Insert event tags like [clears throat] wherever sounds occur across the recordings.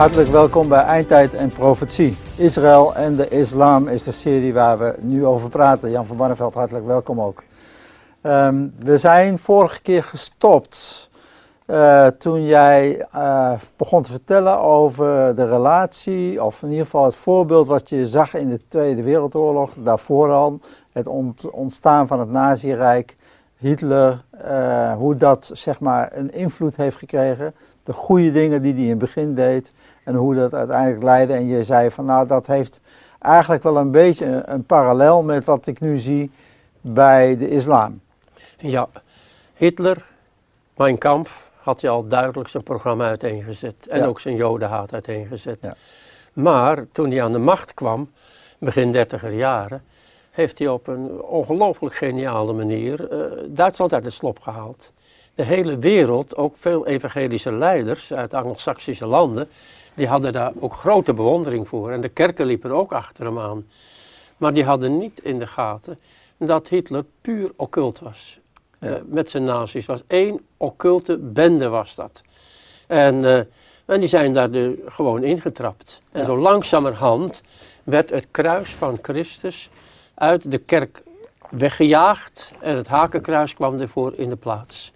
Hartelijk welkom bij Eindtijd en Profetie. Israël en de islam is de serie waar we nu over praten. Jan van Barneveld, hartelijk welkom ook. Ehm, we zijn vorige keer gestopt uh, toen jij uh, begon te vertellen over de relatie, of in ieder geval het voorbeeld wat je zag in de Tweede Wereldoorlog, daarvoor al, het ontstaan van het Nazi-rijk, Hitler, uh, hoe dat zeg maar een invloed heeft gekregen, de goede dingen die hij in het begin deed en hoe dat uiteindelijk leidde. En je zei van nou dat heeft eigenlijk wel een beetje een, een parallel met wat ik nu zie bij de islam. Ja, Hitler, Mein Kampf, had hij al duidelijk zijn programma uiteengezet. En ook zijn jodenhaat uiteengezet. Ja. Maar toen hij aan de macht kwam, begin dertiger jaren, heeft hij op een ongelooflijk geniale manier uh, Duitsland uit het slop gehaald. De hele wereld, ook veel evangelische leiders uit Anglo-Saxische landen, die hadden daar ook grote bewondering voor. En de kerken liepen ook achter hem aan. Maar die hadden niet in de gaten dat Hitler puur occult was. Eh, met zijn nazi's was. één occulte bende was dat. En, uh, en die zijn daar de, gewoon ingetrapt. En zo langzamerhand werd het kruis van Christus uit de kerk weggejaagd en het hakenkruis kwam ervoor in de plaats.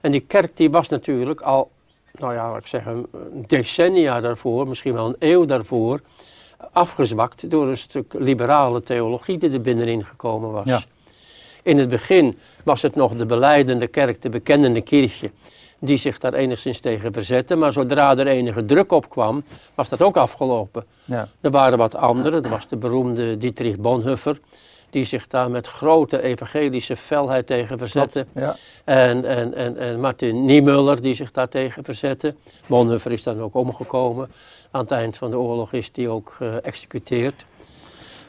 En die kerk die was natuurlijk al, nou ja, ik zeg een decennia daarvoor, misschien wel een eeuw daarvoor, afgezwakt door een stuk liberale theologie die er binnenin gekomen was. Ja. In het begin was het nog de beleidende kerk, de bekennende kirchje, die zich daar enigszins tegen verzette. Maar zodra er enige druk op kwam, was dat ook afgelopen. Ja. Er waren wat anderen, er was de beroemde Dietrich Bonhoeffer, die zich daar met grote evangelische felheid tegen verzette. Ja. En, en, en, en Martin Niemöller die zich daar tegen verzette. Bonhoeffer is dan ook omgekomen. Aan het eind van de oorlog is die ook geëxecuteerd.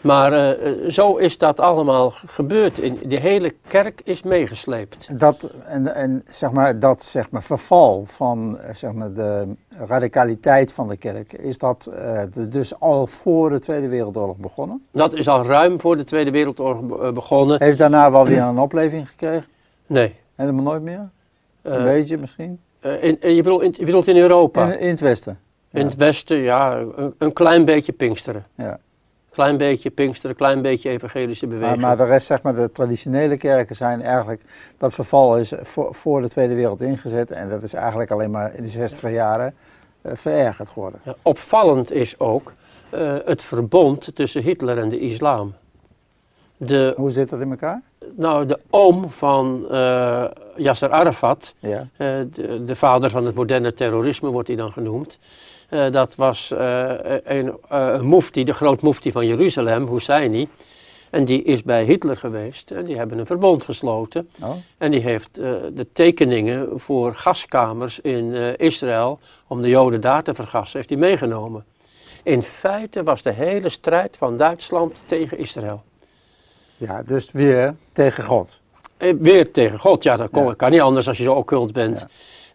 Maar uh, zo is dat allemaal gebeurd. In, de hele kerk is meegesleept. Dat, en, en zeg maar, dat zeg maar, verval van eh, zeg maar, de radicaliteit van de kerk, is dat uh, dus al voor de Tweede Wereldoorlog begonnen? Dat is al ruim voor de Tweede Wereldoorlog begonnen. Heeft daarna wel weer een opleving gekregen? Nee. Helemaal nooit meer? Een beetje misschien? In, je, bedoelt in, je bedoelt in Europa? In, in het Westen? In het Westen, ja, een, een klein beetje Pinksteren. Ja. Klein beetje Pinksteren, klein beetje evangelische beweging. Maar, maar, de rest, zeg maar, de traditionele kerken zijn eigenlijk, dat verval is voor, voor de Tweede Wereld ingezet. En dat is eigenlijk alleen maar in de 60 jaren uh, verergerd geworden. Ja, opvallend is ook uh, het verbond tussen Hitler en de islam. De, Hoe zit dat in elkaar? Nou, de oom van uh, Yasser Arafat, ja. de, de, vader van het moderne terrorisme wordt hij dan genoemd. Uh, dat was een, een mufti, de groot mufti van Jeruzalem, Husseini. En die is bij Hitler geweest en die hebben een verbond gesloten. Oh. En die heeft de tekeningen voor gaskamers in Israël, om de Joden daar te vergassen, heeft hij meegenomen. In feite was de hele strijd van Duitsland tegen Israël. Ja, dus weer tegen God. weer tegen God, ja, dat ja. kan niet anders als je zo occult bent.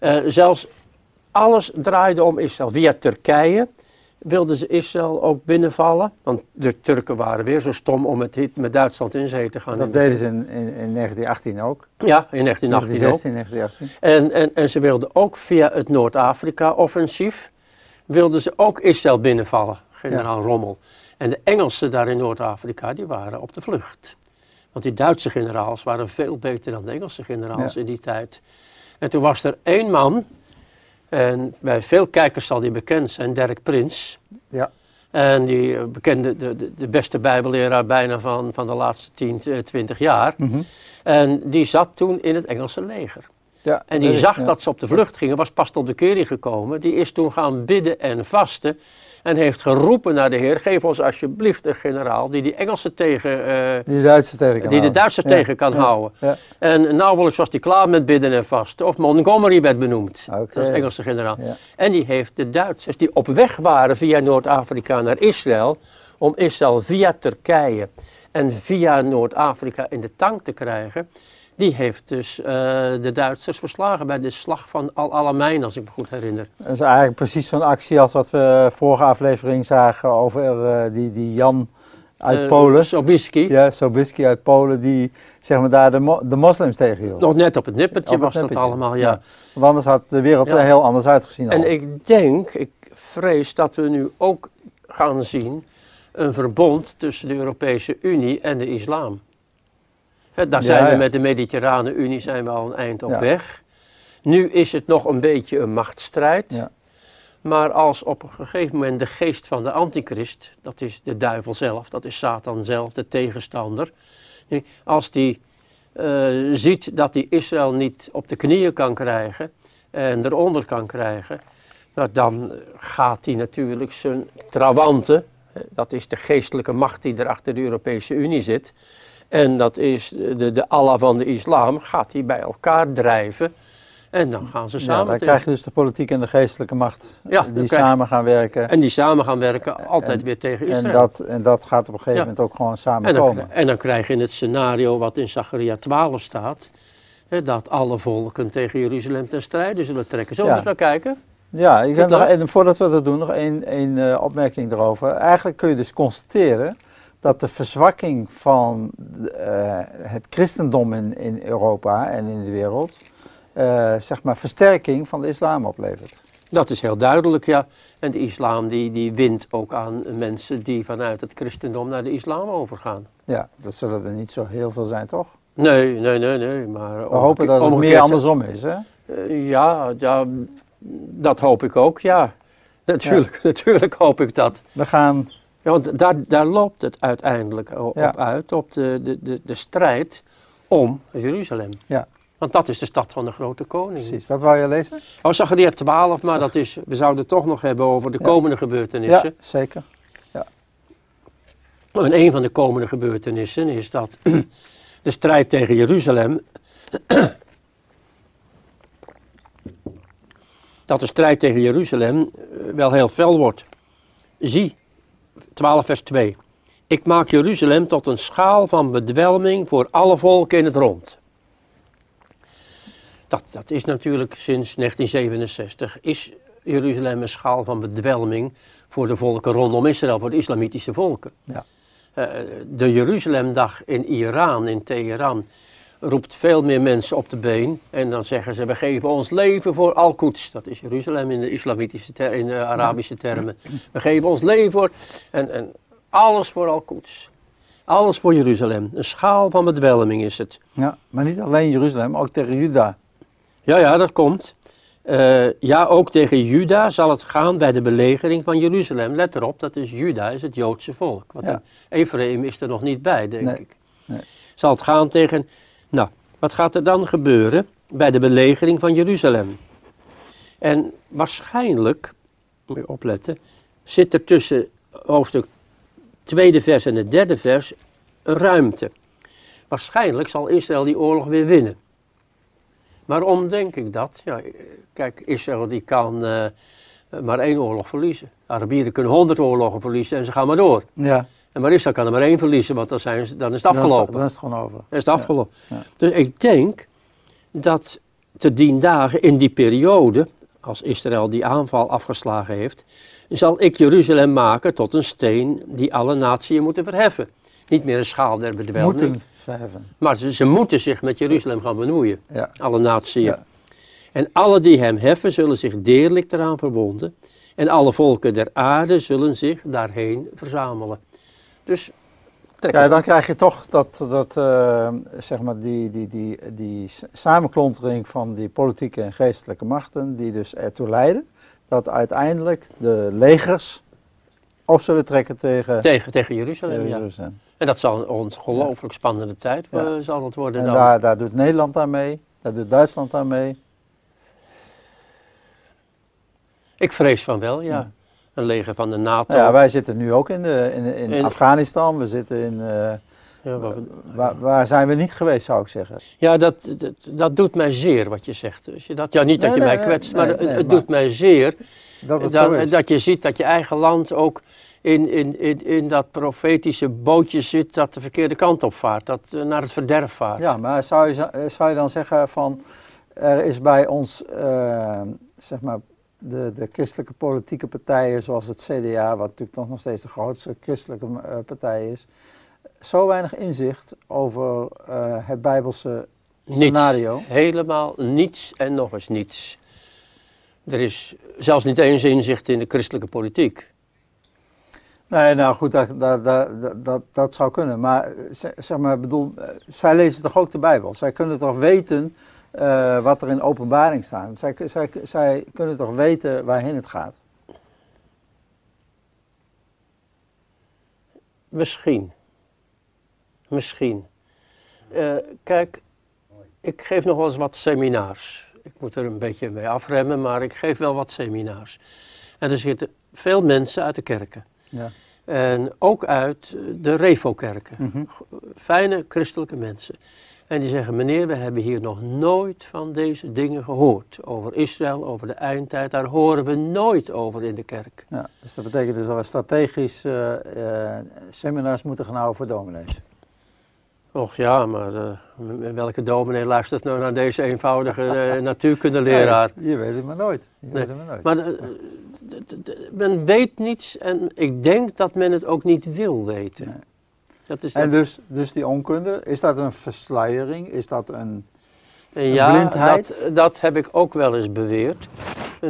Ja. zelfs alles draaide om Israël. Via Turkije wilden ze Israël ook binnenvallen. Want de Turken waren weer zo stom om met, met Duitsland in zee te gaan. Dat deden ze in, in, in, 1918 ook. Ja, in 1918 1916, ook. 1918. En, en, en ze wilden ook via het Noord-Afrika-offensief... wilden ze ook Israël binnenvallen, generaal Rommel. En de Engelsen daar in Noord-Afrika, die waren op de vlucht. Want die Duitse generaals waren veel beter dan de Engelse generaals in die tijd. En toen was er één man en bij veel kijkers zal die bekend zijn, Dirk Prins. Ja. En die eh, bekende, de, de, de beste bijbelleraar bijna van, van de laatste 10, 20 eh, jaar. Mm -hmm. En die zat toen in het Engelse leger. Ja, en die zag dat ze op de vlucht gingen, was pas tot de kering gekomen. Die is toen gaan bidden en vasten en heeft geroepen naar de Heer: geef ons alsjeblieft een generaal die die Engelsen tegen. Uh, die de Duitsers tegen kan Die de Duitsers tegen kan houden. En nauwelijks was hij klaar met bidden en vasten. Of Montgomery werd benoemd. Okay. Is Engelse generaal. En die heeft de Duitsers die op weg waren via Noord-Afrika naar Israël. om Israël via Turkije en via Noord-Afrika in de tank te krijgen die heeft dus uh, de Duitsers verslagen bij de slag van Al-Alamein, als ik me goed herinner. Dat is eigenlijk precies zo'n actie als wat we vorige aflevering zagen over uh, die, die Jan uit uh, Polen. Sobiski. Ja, Sobiski uit Polen, die zeg maar daar de, mo de moslims tegenhield. Nog net op het nippertje op was het nippertje. dat allemaal, ja. ja. Want anders had de wereld er heel anders uitgezien. En al. ik denk, ik vrees dat we nu ook gaan zien een verbond tussen de Europese Unie en de islam. Daar zijn we met de Mediterrane Unie zijn we al een eind op weg. Nu is het nog een beetje een machtsstrijd. Maar als op een gegeven moment de geest van de antichrist, dat is de duivel zelf, dat is Satan zelf, de tegenstander, als die uh, ziet dat hij Israël niet op de knieën kan krijgen en eronder kan krijgen, nou, dan gaat hij natuurlijk zijn trawanten, dat is de geestelijke macht die er achter de Europese Unie zit, en dat is de, de Allah van de islam, gaat hij bij elkaar drijven. En dan gaan ze samen. Ja, dan krijg je dus de politieke en de geestelijke macht die samen gaan werken. En die samen gaan werken, altijd weer tegen Israël. En dat, en dat gaat op een gegeven moment ook gewoon samen en dan, komen. En dan krijg je het scenario wat in Zacharia 12 staat, hè, dat alle volken tegen Jeruzalem ten strijde zullen trekken. Zullen we ja. eens naar kijken? Ja, ik nog, en voordat we dat doen, nog één, één uh, opmerking erover. Eigenlijk kun je dus constateren dat de verzwakking van uh, het christendom in, in Europa en in de wereld uh, zeg maar versterking van de islam oplevert. Dat is heel duidelijk, ja. En de islam die, die wint ook aan mensen die vanuit het christendom naar de islam overgaan. Ja, dat zullen er niet zo heel veel zijn, toch? Nee, nee, nee, nee. Maar We hopen dat het meer andersom is, hè? Uh, ja, ja, dat hoop ik ook, ja. Natuurlijk, [laughs] natuurlijk hoop ik dat. We gaan... Ja, want daar, daar loopt het uiteindelijk op uit, op de, de, de, de strijd om Jeruzalem. Ja. Want dat is de stad van de grote koning. Precies. Wat wou je lezen? Oh, Zachariah 12, maar dat is, we zouden het toch nog hebben over de komende gebeurtenissen. Ja, zeker. Ja. En een van de komende gebeurtenissen is dat [clears throat] de strijd tegen Jeruzalem. [clears throat] dat de strijd tegen Jeruzalem eh, wel heel fel wordt. Zie, 12 vers 2. Ik maak Jeruzalem tot een schaal van bedwelming voor alle volken in het rond. Dat, dat is natuurlijk sinds 1967, is Jeruzalem een schaal van bedwelming voor de volken rondom Israël, voor de islamitische volken. Ja. Uh, de Jeruzalemdag in Iran, in Teheran, roept veel meer mensen op de been. En dan zeggen ze, we geven ons leven voor Al-Quds. Dat is Jeruzalem in de islamitische in de Arabische termen. We geven ons leven voor, en, en alles voor Al-Quds. Alles voor Jeruzalem. Een schaal van bedwelming is het. Ja, maar niet alleen Jeruzalem, ook tegen Juda. Ja, ja, dat komt. Uh, ja, ook tegen Juda zal het gaan bij de belegering van Jeruzalem. Let erop, dat is Juda, is het Joodse volk. Want ja. Ephraim is er nog niet bij, denk ik. Nee. Zal het gaan tegen... Nou, wat gaat er dan gebeuren bij de belegering van Jeruzalem? En waarschijnlijk, moet je opletten, zit er tussen hoofdstuk tweede vers en het derde vers een ruimte. Waarschijnlijk zal Israël die oorlog weer winnen. Waarom denk ik dat? Ja, kijk, Israël die kan uh, maar één oorlog verliezen. Arabieren kunnen honderd oorlogen verliezen en ze gaan maar door. Ja. En maar Israël kan er maar één verliezen, want dan, zijn ze, dan is het afgelopen. Dan is, het gewoon over. Dan is het afgelopen. Ja. Dus ik denk dat te dien dagen in die periode, als Israël die aanval afgeslagen heeft, zal ik Jeruzalem maken tot een steen die alle naties moeten verheffen. Niet meer een schaal der bedwelming. Moeten verheffen. Maar ze, ze, moeten zich met Jeruzalem gaan bemoeien. Ja. Alle naties. En alle die hem heffen zullen zich deerlijk eraan verbonden. En alle volken der aarde zullen zich daarheen verzamelen. Dus ja, dan krijg je toch dat, dat uh, zeg maar die, die, die, die samenklontering van die politieke en geestelijke machten, die dus ertoe leiden dat uiteindelijk de legers op zullen trekken tegen, tegen, tegen Jeruzalem. Ja. En dat zal een ongelooflijk spannende tijd ja. zal het worden. En dan. Daar, daar doet Nederland aan mee, daar doet Duitsland aan mee. Ik vrees van wel, ja. Een leger van de NATO. Ja, wij zitten nu ook in, de, in, in, Afghanistan, we zitten in... Uh, ja, waar, waar, zijn we niet geweest, zou ik zeggen? Ja, dat, dat, dat doet mij zeer wat je zegt. je dat, ja, niet dat je mij kwetst, maar het, het doet mij zeer dat, dat, dat, je ziet dat je eigen land ook in, in, in, in dat profetische bootje zit dat de verkeerde kant op vaart, dat uh, naar het verderf vaart. Ja, maar zou je, zou je dan zeggen van, er is bij ons, uh, zeg maar, de, de christelijke politieke partijen zoals het CDA, wat natuurlijk nog, nog steeds de grootste christelijke uh, partij is, zo weinig inzicht over het bijbelse scenario? Helemaal niets en nog eens niets. Er is zelfs niet eens inzicht in de christelijke politiek. Nee, nou goed, dat, dat, dat, dat, dat zou kunnen. Maar eh, zeg maar, bedoel, eh, zij lezen toch ook de Bijbel? Zij kunnen toch weten uh, wat er in openbaring staat? Zij, zij, zij kunnen toch weten waarheen het gaat? Misschien. Misschien. Uh, kijk, ik geef nog wel eens wat seminars. Ik moet er een beetje mee afremmen, maar ik geef wel wat seminars. En er zitten veel mensen uit de kerken. Ja. En ook uit de Revo-kerken. Mhm. Fijne christelijke mensen. En die zeggen, meneer, we hebben hier nog nooit van deze dingen gehoord. Over Israël, over de eindtijd, daar horen we nooit over in de kerk. Ja, dus dat betekent dus dat we strategisch uh, seminars moeten gaan houden voor dominees. Och ja, maar uh, welke dominee luistert nou naar deze eenvoudige [laughs] natuurkundeleraar? je weet het maar nooit. Je nee. weet het maar nooit. Maar men weet niets en ik denk dat men het ook niet wil weten. Nee. Dat is en dus, dus die onkunde, is dat een versluiering? Is dat een, ja, blindheid? Dat, dat heb ik ook wel eens beweerd.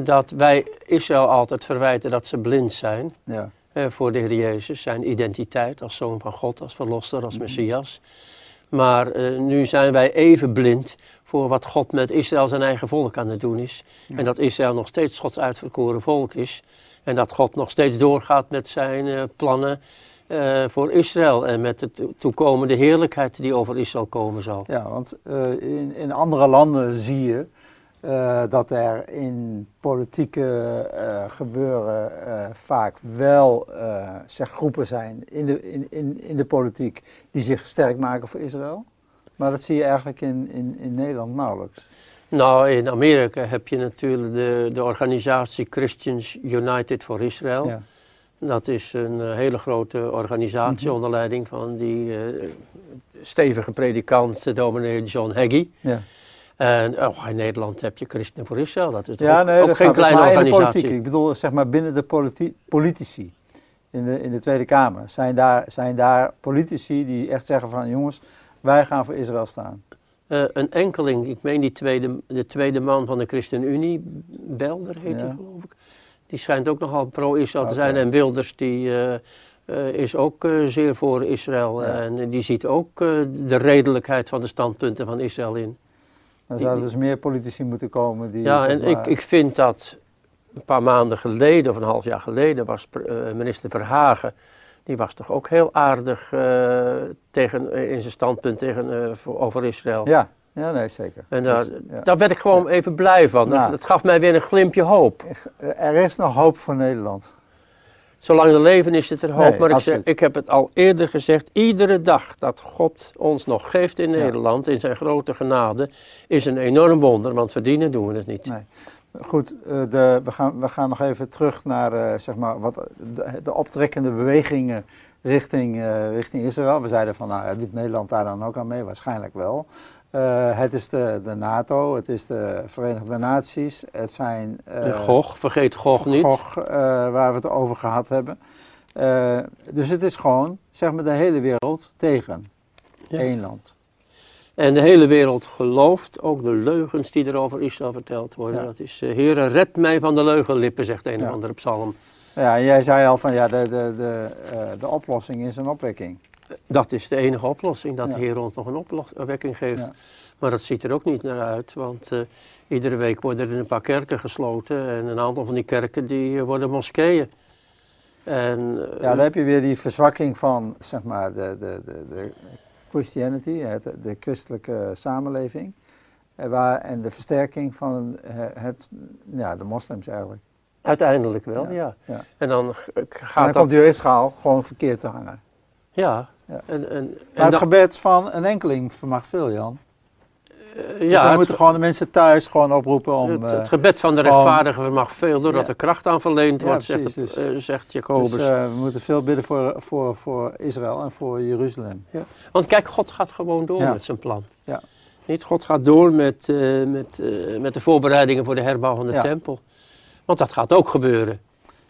Dat wij Israël altijd verwijten dat ze blind zijn ja. eh, voor de Heer Jezus, zijn identiteit als zoon van God, als verlosser, als mhm. Messias. Maar eh, nu zijn wij even blind voor wat God met Israël zijn eigen volk aan het doen is. En dat Israël nog steeds Gods uitverkoren volk is. En dat God nog steeds doorgaat met zijn uh, plannen uh, voor Israël en met de toekomende heerlijkheid die over Israël komen zal. Ja, want uh, in, in andere landen zie je uh, dat er in politieke gebeuren vaak wel zeg, groepen zijn in de, in, in, in de politiek die zich sterk maken voor Israël. Maar dat zie je eigenlijk in, in, in Nederland nauwelijks. Nou, in Amerika heb je natuurlijk de, de organisatie Christians United for Israel. Ja. Dat is een uh, hele grote organisatie mhm. onder leiding van die uh, stevige predikant, dominee John Hagee. Ja. En oh, in Nederland heb je Christen voor Israël, dat is ja, ook, nee, ook geen kleine organisatie. Ik bedoel, zeg maar binnen de politi politici in de, in de Tweede Kamer. Zijn daar, zijn daar politici die echt zeggen van jongens, wij gaan voor Israël staan? Uh, een enkeling, ik meen die tweede, de tweede man van de ChristenUnie, Belder heet hij geloof ik. Die schijnt ook nogal pro-Israël te zijn. En Wilders die, uh, uh, is ook uh, zeer voor Israël. En die ziet ook de redelijkheid van de standpunten van Israël in. Dan zouden dus meer politici moeten komen die... Ja, en ik, ik vind dat een paar maanden geleden, of een half jaar geleden, was minister Verhagen... Die was toch ook heel aardig tegen, in zijn standpunt tegen, over Israël. Ja, ja, nee, zeker. En daar, dus, daar werd ik gewoon even blij van. Dat, dat, gaf mij weer een glimpje hoop. Er is nog hoop voor Nederland. Zolang er leven is het er hoop. maar ik, zeg, ik, heb het al eerder gezegd, iedere dag dat God ons nog geeft in Nederland, in zijn grote genade, is een enorm wonder, want verdienen doen we het niet. Nee. Goed, eh, de, we, gaan, we gaan nog even terug naar uh, zeg maar wat, de, de, optrekkende bewegingen richting, uh, richting Israël. We zeiden van, nou, doet Nederland daar dan ook aan mee? Waarschijnlijk wel. Uh, het is de, de, NATO, het is de Verenigde Naties, het zijn... Uh, GOG, vergeet GOG niet. GOG, uh, waar we het over gehad hebben. dus het is gewoon, zeg maar, de hele wereld tegen ja. één land. En de hele wereld gelooft ook de leugens die er over Israël verteld worden. Ja. Dat is, Heere, red mij van de leugenlippen, zegt een ja. of andere psalm. Ja, en jij zei al van, ja, de, de, de, de oplossing is een opwekking. Dat is de enige oplossing, dat de Heer ons nog een opwekking geeft. Maar dat ziet er ook niet naar uit, want uh, iedere week worden er een paar kerken gesloten en een aantal van die kerken die uh, worden moskeeën. En, uh, ja, dan heb je weer die verzwakking van, zeg maar, de, de, de, de Christianity, het, de christelijke samenleving. Waar, en de versterking van het, ja, de moslims eigenlijk. Uiteindelijk wel, ja. ja. En dan gaat en dan dat... komt die weegschaal gewoon verkeerd te hangen. Ja. ja. En, en, maar het gebed van een enkeling vermag veel, Jan. Uh, dus ja, we moeten gewoon de mensen thuis gewoon oproepen om... Het, het gebed van de rechtvaardige vermag veel, doordat er kracht aan verleend wordt, zegt, dus, uh, zegt Jacobus. Dus, uh, we moeten veel bidden voor, voor, voor Israël en voor Jeruzalem. Ja. Want kijk, God gaat gewoon door met zijn plan. Ja. Niet, God gaat door met, met, met de voorbereidingen voor de herbouw van de tempel. Want dat gaat ook gebeuren.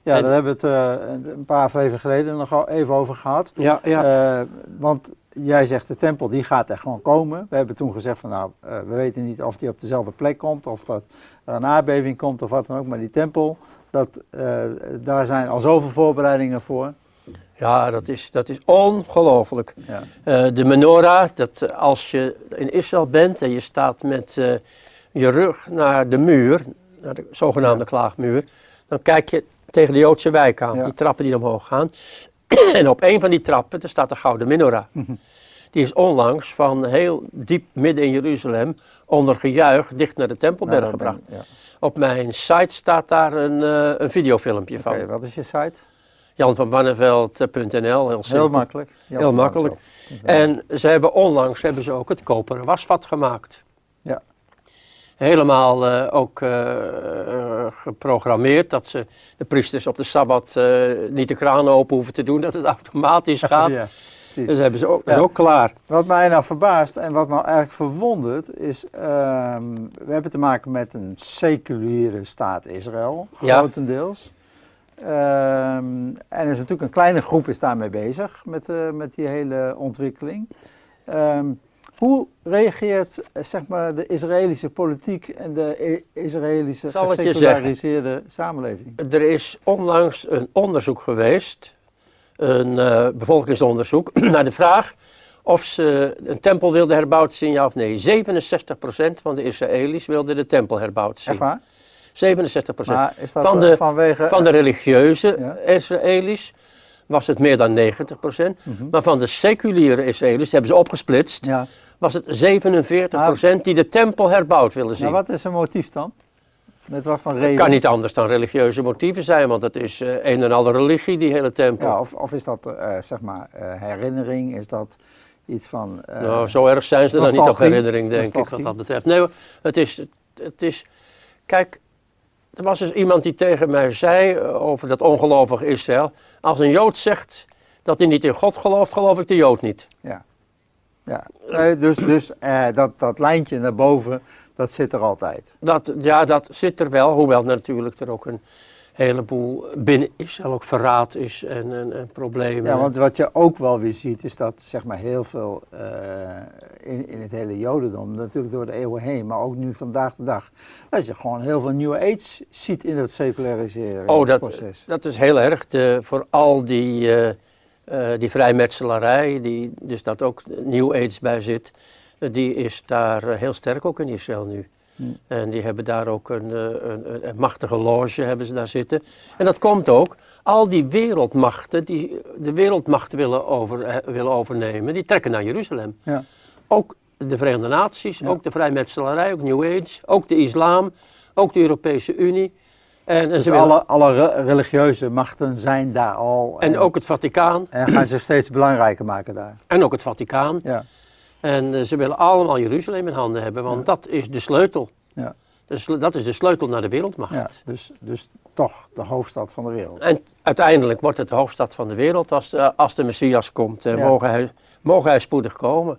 Ja, daar hebben we het uh, een paar even geleden nog even over gehad. Ja, ja. Uh, want jij zegt de tempel die gaat er gewoon komen. We hebben toen gezegd van nou, uh, we weten niet of die op dezelfde plek komt of dat er een aardbeving komt of wat dan ook. Maar die tempel, dat, daar zijn al zoveel voorbereidingen voor. Ja, dat is, dat is ongelooflijk. Ja. Uh, de menorah, dat als je in Israël bent en je staat met je rug naar de muur, naar de zogenaamde klaagmuur, dan kijk je tegen de Joodse wijk aan, die trappen die omhoog gaan. [clears throat] en op een van die trappen, daar staat de Gouden Menorah. Die is onlangs van heel diep midden in Jeruzalem onder gejuich dicht naar de Tempelberg gebracht. ja. Op mijn site staat daar een, uh, een videofilmpje okay, van. Wat is je site? janvanbanneveld.nl, heel Heel makkelijk. heel makkelijk. En ze hebben onlangs hebben ze ook het koperen wasvat gemaakt helemaal uh, ook uh, geprogrammeerd dat ze de priesters op de Sabbat uh, niet de kraan open hoeven te doen, dat het [laughs] automatisch gaat. ja, dus hebben ze ook, ja. is ook klaar. Wat mij nou verbaast en wat me eigenlijk verwondert is, ehm, we hebben te maken met een seculiere staat Israël, grotendeels. Um, en er is natuurlijk een kleine groep is daarmee bezig met, met die hele ontwikkeling. Um, hoe reageert eh, zeg maar, de Israëlische politiek en de Israëlische geseculariseerde samenleving? Er is onlangs een onderzoek geweest, een uh, bevolkingsonderzoek, [clears throat] naar de vraag of ze een tempel wilden herbouwd zien, ja of nee. 67% van de Israëli's wilden de tempel herbouwd zien. Echt waar? 67%. van, de, vanwege, van de religieuze ja. Israëli's was het meer dan 90%. Mm -hmm. Maar van de seculiere Israëli's, hebben ze opgesplitst, ja was het 47 procent die de tempel herbouwd willen zien. Maar wat is een motief dan? Met wat van reden? Het kan niet anders dan religieuze motieven zijn, want het is uh, een en ander religie, die hele tempel. Ja, of, of is dat, uh, zeg maar, uh, herinnering? Is dat iets van... nou, zo erg zijn ze dan niet op herinnering, denk ik, wat dat betreft. Nee, het is, het is... Kijk, er was dus iemand die tegen mij zei over dat ongelovig Israël. Als een Jood zegt dat hij niet in God gelooft, geloof ik de Jood niet. Ja. Ja, dus, dus eh, dat, dat lijntje naar boven, dat zit er altijd. Dat, ja, dat zit er wel, hoewel natuurlijk er ook een heleboel binnen is, ook verraad is en, en, en, problemen. Ja, want wat je ook wel weer ziet, is dat zeg maar heel veel uh, in, in het hele Jodendom, natuurlijk door de eeuwen heen, maar ook nu vandaag de dag, dat je gewoon heel veel New Age ziet in dat seculariseren oh, dat, dat is heel erg de, voor al die... Uh, uh, die vrijmetselarij, die dus dat ook New Age bij zit, die is daar heel sterk ook in Israël nu. Hmm. En die hebben daar ook een, een, een, machtige loge hebben ze daar zitten. En dat komt ook, al die wereldmachten die de wereldmacht willen, over, willen overnemen, die trekken naar Jeruzalem. Ja. Ook de Verenigde Naties, ja. ook de vrijmetselarij, ook New Age, ook de islam, ook de Europese Unie. En, dus alle, alle religieuze machten zijn daar al. En, ook het Vaticaan. En gaan ze steeds belangrijker maken daar. En ook het Vaticaan. Ja. En uh, ze willen allemaal Jeruzalem in handen hebben, want dat is de sleutel. Ja. Dus, dat is de sleutel naar de wereldmacht. Ja, dus, dus toch de hoofdstad van de wereld. En uiteindelijk wordt het de hoofdstad van de wereld als, uh, als de Messias komt. Uh, mogen, hij, mogen hij spoedig komen.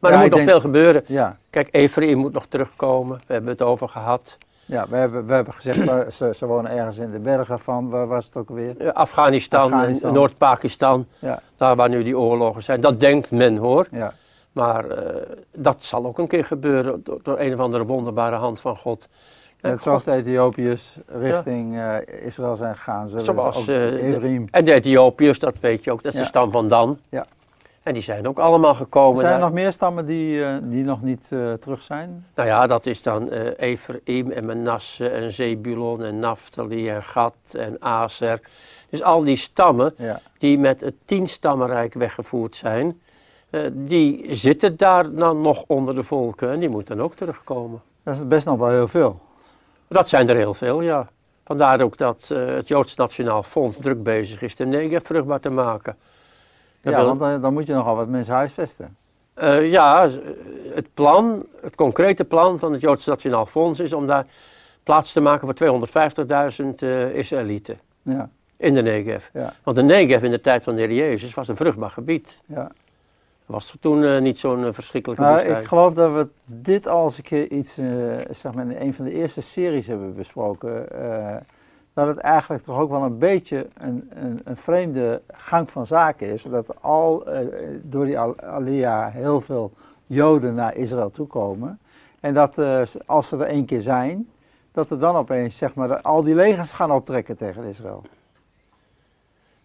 Maar er moet nog veel gebeuren. Kijk, Ephraim moet nog terugkomen. We hebben het over gehad. Ja, we hebben, we hebben gezegd, ze, ze wonen ergens in de bergen van, waar was het ook weer? Afghanistan, Afghanistan. Noord-Pakistan, ja. daar waar nu die oorlogen zijn. Dat denkt men hoor. Ja. Maar uh, dat zal ook een keer gebeuren door, door, een of andere wonderbare hand van God. Zoals de Ethiopiërs richting ja. uh, Israël zijn gegaan. Zoals uh, En de Ethiopiërs, dat weet je ook, dat is ja. de stam van Dan. Ja. En die zijn ook allemaal gekomen. Zijn er nog meer stammen die, die nog niet terug zijn? Nou ja, dat is dan Ephraim en Manasse en Zebulon en Naphtali en Gad en Aser. Dus al die stammen ja. die met het tienstammenrijk weggevoerd zijn, die zitten daar dan nog onder de volken en die moeten dan ook terugkomen. Dat is best nog wel heel veel. Dat zijn er heel veel, ja. Vandaar ook dat het Joods Nationaal Fonds druk bezig is de Negev vruchtbaar te maken ja, want dan, dan, moet je nogal wat mensen huisvesten. Uh, ja, het plan, het concrete plan van het Joods Nationaal Fonds is om daar plaats te maken voor 250.000 uh, Israëlieten. Ja. In de Negev. Ja. Want de Negev in de tijd van de Heer Jezus was een vruchtbaar gebied. Ja. Was er toen uh, niet zo'n uh, verschrikkelijke nou, Ik geloof dat we dit al eens een keer iets, uh, zeg maar in een van de eerste series hebben besproken dat het eigenlijk toch ook wel een beetje een, een, een vreemde gang van zaken is. Dat al door die Alia heel veel Joden naar Israël toekomen. En dat als ze er één keer zijn, dat er dan opeens zeg maar, al die legers gaan optrekken tegen Israël.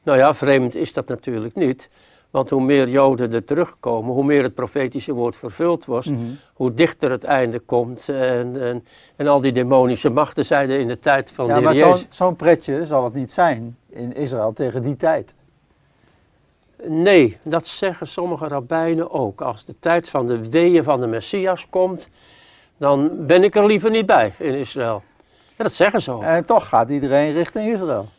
Nou ja, vreemd is dat natuurlijk niet. Want hoe meer Joden er terugkomen, hoe meer het profetische woord vervuld was, mhm. hoe dichter het einde komt. En, en, en, al die demonische machten zeiden in de tijd van ja, de maar zo'n zo'n pretje zal het niet zijn in Israël tegen die tijd. Nee, dat zeggen sommige rabbijnen ook. Als de tijd van de weeën van de Messias komt, dan ben ik er liever niet bij in Israël. Ja, dat zeggen ze ook. En toch gaat iedereen richting Israël.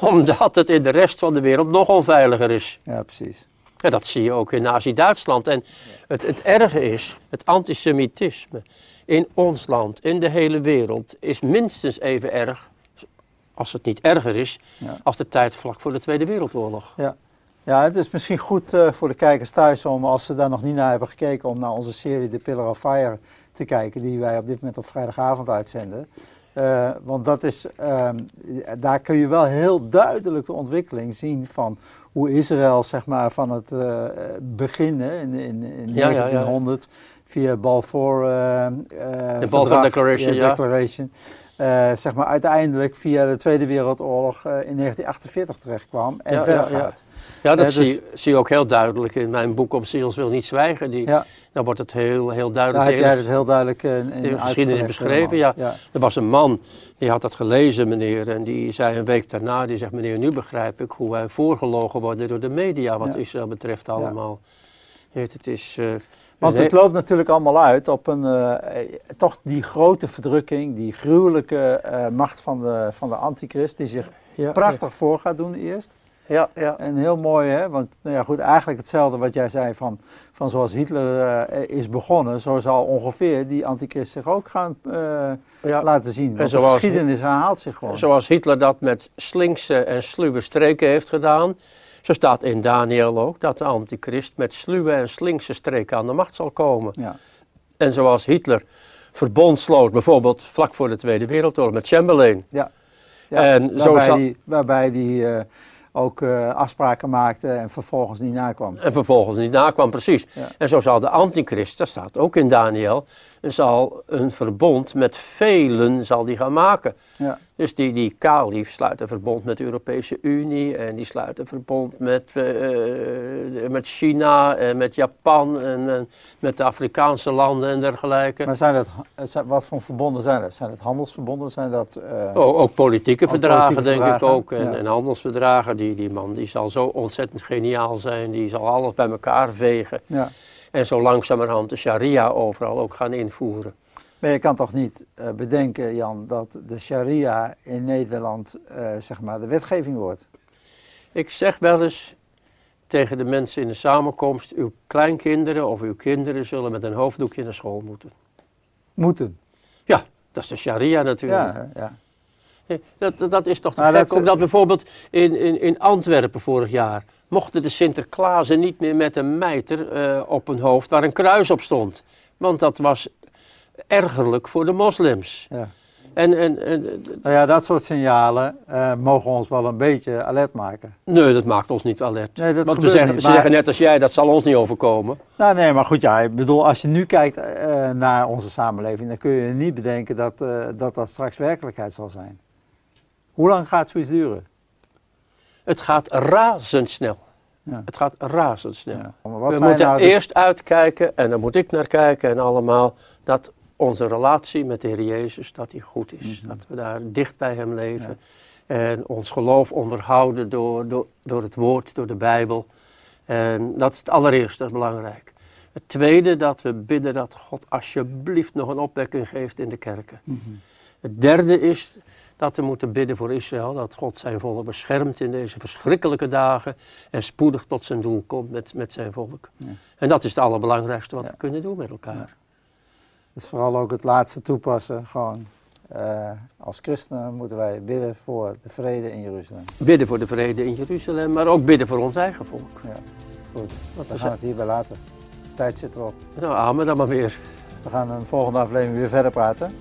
Omdat het in de rest van de wereld nog onveiliger is. Ja, precies. Ja, dat zie je ook in Nazi-Duitsland. En het, het erge is, het antisemitisme in ons land, in de hele wereld, is minstens even erg, als het niet erger is, als de tijd vlak voor de Tweede Wereldoorlog. Ja. Ja, het is misschien goed uh, voor de kijkers thuis om, als ze daar nog niet naar hebben gekeken, om naar onze serie The Pillar of Fire te kijken, die wij op dit moment op vrijdagavond uitzenden. Uh, want dat is, uh, daar kun je wel heel duidelijk de ontwikkeling zien van hoe Israël zeg maar, van het uh, begin in, in, in ja, 1900 ja, ja. via Balfour, de Balfour Declaration, Declaration zeg maar uiteindelijk via de Tweede Wereldoorlog in 1948 terechtkwam en verder gaat. Ja, dat dus zie, zie je ook heel duidelijk in mijn boek Om Ziels wil niet zwijgen. Die, ja. Daar wordt het heel, heel duidelijk... Daar heb jij het heel duidelijk uh, in, de geschiedenis beschreven, ja. Er was een man, die had dat gelezen, meneer. En die zei een week daarna, die zegt, meneer, nu begrijp ik hoe wij voorgelogen worden door de media, wat Israël betreft allemaal. Het is... Uh, want het loopt natuurlijk allemaal uit op een, uh, toch die grote verdrukking, die gruwelijke uh, macht van de, van de antichrist, die zich ja, prachtig voor gaat doen eerst. Ja, ja. En heel mooi, hè? Want nou ja, goed, eigenlijk hetzelfde wat jij zei van, van zoals Hitler uh, is begonnen, zo zal ongeveer die antichrist zich ook gaan uh, laten zien. Want zoals, de geschiedenis herhaalt zich gewoon. Zoals Hitler dat met slinkse en sluwe streken heeft gedaan, zo staat in Daniel ook dat de antichrist met sluwe en slinkse streken aan de macht zal komen. Ja. En zoals Hitler verbond sloot, bijvoorbeeld vlak voor de Tweede Wereldoorlog met Chamberlain. Ja. ja en waarbij, zo die, waarbij die ook uh, afspraken maakte en vervolgens niet nakwam. En vervolgens niet nakwam, precies. En zo zal de antichrist, dat staat ook in Daniel, zal een verbond met velen zal die gaan maken. Ja. Dus die, die kalif sluit een verbond met de Europese Unie en die sluit een verbond met, uh, met China en met Japan en, met de Afrikaanse landen en dergelijke. Maar zijn dat, wat voor verbonden zijn dat? Zijn het handelsverbonden? Zijn dat, uh, ook, politieke verdragen denk ik ook en, en, handelsverdragen. Die, die man die zal zo ontzettend geniaal zijn, die zal alles bij elkaar vegen. Ja. En zo langzamerhand de sharia overal ook gaan invoeren. Maar je kan toch niet uh, bedenken, Jan, dat de sharia in Nederland uh, zeg maar de wetgeving wordt? Ik zeg wel eens tegen de mensen in de samenkomst, uw kleinkinderen of uw kinderen zullen met een hoofddoekje naar school moeten. Moeten? Ja, dat is de sharia natuurlijk. Ja, ja. Dat, dat is toch te gek. Dat, ook dat bijvoorbeeld in, in, in Antwerpen vorig jaar mochten de Sinterklaasen niet meer met een mijter uh, op hun hoofd waar een kruis op stond. Want dat was ergerlijk voor de moslims. Ja. En, en, en, nou ja, dat soort signalen uh, mogen ons wel een beetje alert maken. Nee, dat maakt ons niet alert. Nee, dat Want we zeggen, niet, ze zeggen net als jij, dat zal ons niet overkomen. Nou nee, maar goed, ja, ik bedoel, als je nu kijkt uh, naar onze samenleving, dan kun je niet bedenken dat, uh, dat dat straks werkelijkheid zal zijn. Hoe lang gaat zoiets duren? Het gaat razendsnel. Ja. Het gaat razendsnel. Ja. We moeten nou eerst uitkijken, en dan moet ik naar kijken en allemaal, dat onze relatie met de Heer Jezus, dat die goed is. Mhm. Dat we daar dicht bij Hem leven. En ons geloof onderhouden door, door, door het woord, door de Bijbel. En dat is het allereerste, dat is belangrijk. Het tweede, dat we bidden dat God alsjeblieft nog een opwekking geeft in de kerken. Mhm. Het derde is dat we moeten bidden voor Israël, dat God zijn volk beschermt in deze verschrikkelijke dagen en spoedig tot zijn doel komt met, met zijn volk. Ja. En dat is het allerbelangrijkste wat we kunnen doen met elkaar. Ja. Dus vooral ook het laatste toepassen, gewoon uh, als christenen moeten wij bidden voor de vrede in Jeruzalem. Bidden voor de vrede in Jeruzalem, maar ook bidden voor ons eigen volk. Ja, goed. we, we gaan het hierbij laten. De tijd zit erop. Nou, amen dan maar weer. We gaan een volgende aflevering weer verder praten.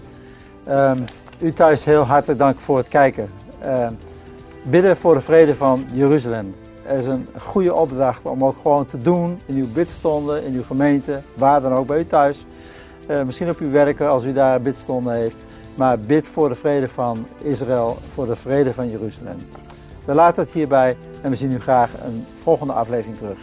Um, u thuis heel hartelijk dank voor het kijken. Uh, bidden voor de vrede van Jeruzalem. Er is een goede opdracht om ook gewoon te doen in uw bidstonden, in uw gemeente, waar dan ook bij u thuis. Uh, misschien op uw werken als u daar bidstonden heeft. Maar bid voor de vrede van Israël, voor de vrede van Jeruzalem. We laten het hierbij en we zien u graag een volgende aflevering terug.